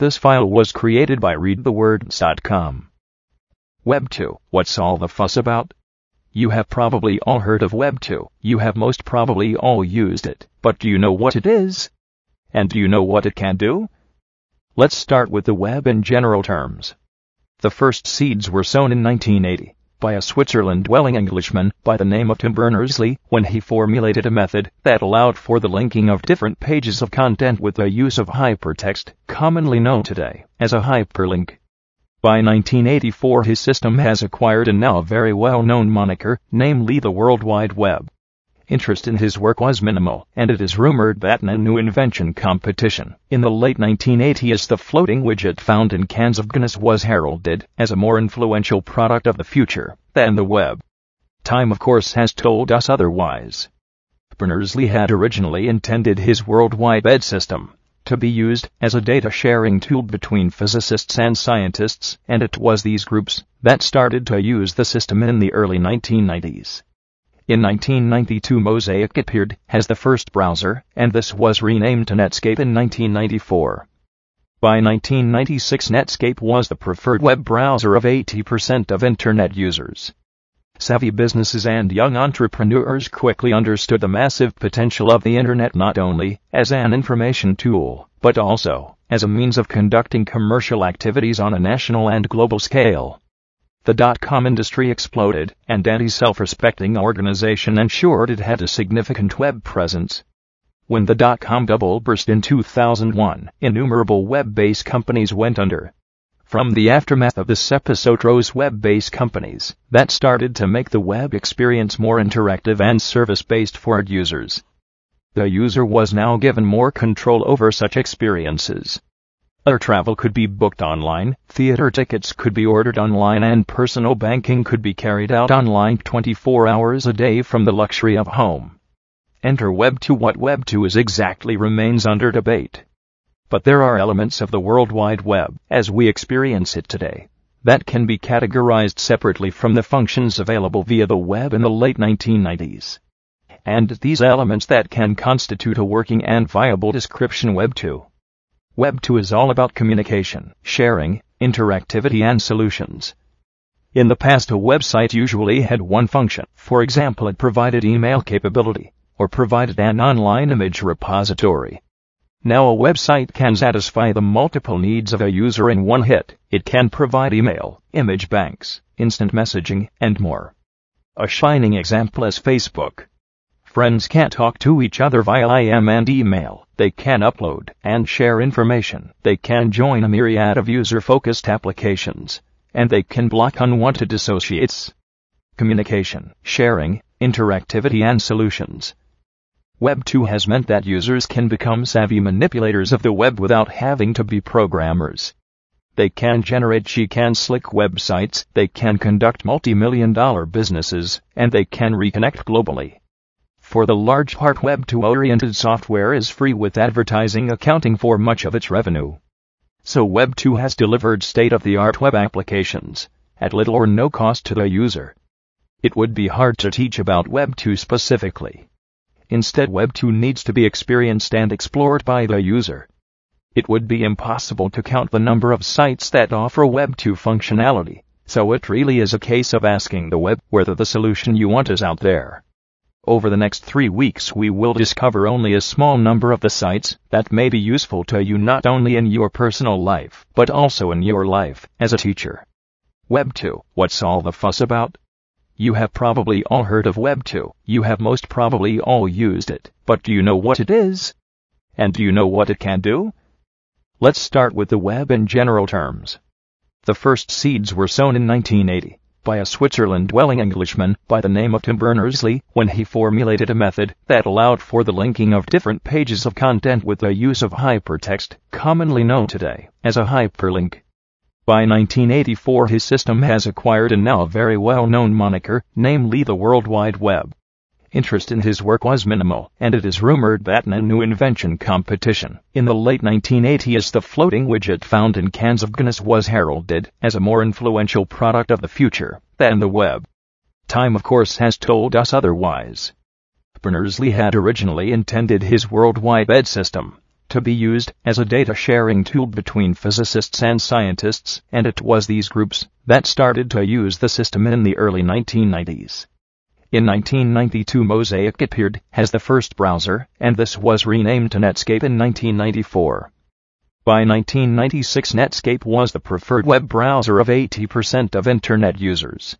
This file was created by readthewords.com. Web 2. What's all the fuss about? You have probably all heard of Web 2. You have most probably all used it. But do you know what it is? And do you know what it can do? Let's start with the web in general terms. The first seeds were sown in 1980 by a Switzerland-dwelling Englishman by the name of Tim Berners-Lee when he formulated a method that allowed for the linking of different pages of content with the use of hypertext, commonly known today as a hyperlink. By 1984 his system has acquired a now very well-known moniker, namely the World Wide Web interest in his work was minimal, and it is rumored that in a new invention competition in the late 1980s the floating widget found in cans of Guinness was heralded as a more influential product of the future than the web. Time of course has told us otherwise. Berners-Lee had originally intended his World Wide Web system to be used as a data sharing tool between physicists and scientists, and it was these groups that started to use the system in the early 1990s. In 1992 Mosaic appeared as the first browser, and this was renamed to Netscape in 1994. By 1996 Netscape was the preferred web browser of 80% of Internet users. Savvy businesses and young entrepreneurs quickly understood the massive potential of the Internet not only as an information tool, but also as a means of conducting commercial activities on a national and global scale. The dot-com industry exploded, and any self-respecting organization ensured it had a significant web presence. When the dot-com bubble burst in 2001, innumerable web-based companies went under. From the aftermath of this episode rose web-based companies that started to make the web experience more interactive and service-based for users. The user was now given more control over such experiences. Air travel could be booked online, theater tickets could be ordered online and personal banking could be carried out online 24 hours a day from the luxury of home. Enter Web 2 What Web 2 is exactly remains under debate. But there are elements of the World Wide Web, as we experience it today, that can be categorized separately from the functions available via the web in the late 1990s. And these elements that can constitute a working and viable description Web 2 Web 2 is all about communication, sharing, interactivity and solutions. In the past a website usually had one function. For example, it provided email capability or provided an online image repository. Now a website can satisfy the multiple needs of a user in one hit. It can provide email, image banks, instant messaging, and more. A shining example is Facebook. Friends can't talk to each other via IM and email. They can upload and share information. They can join a myriad of user-focused applications. And they can block unwanted associates. Communication, sharing, interactivity and solutions. Web 2 has meant that users can become savvy manipulators of the web without having to be programmers. They can generate chic and slick websites, they can conduct multi-million dollar businesses, and they can reconnect globally. For the large part Web 2 oriented software is free with advertising accounting for much of its revenue. So Web 2 has delivered state-of-the-art web applications at little or no cost to the user. It would be hard to teach about Web 2 specifically. Instead Web 2 needs to be experienced and explored by the user. It would be impossible to count the number of sites that offer Web 2 functionality, so it really is a case of asking the web whether the solution you want is out there. Over the next three weeks we will discover only a small number of the sites that may be useful to you not only in your personal life, but also in your life as a teacher. Web 2, what's all the fuss about? You have probably all heard of Web 2, you have most probably all used it, but do you know what it is? And do you know what it can do? Let's start with the web in general terms. The first seeds were sown in 1980 by a Switzerland-dwelling Englishman by the name of Tim Berners-Lee when he formulated a method that allowed for the linking of different pages of content with the use of hypertext, commonly known today as a hyperlink. By 1984 his system has acquired a now very well-known moniker, namely the World Wide Web interest in his work was minimal, and it is rumored that in a new invention competition in the late 1980s the floating widget found in cans of Guinness was heralded as a more influential product of the future than the web. Time of course has told us otherwise. Berners-Lee had originally intended his World Wide Web system to be used as a data sharing tool between physicists and scientists, and it was these groups that started to use the system in the early 1990s. In 1992 Mosaic appeared as the first browser, and this was renamed to Netscape in 1994. By 1996 Netscape was the preferred web browser of 80% of Internet users.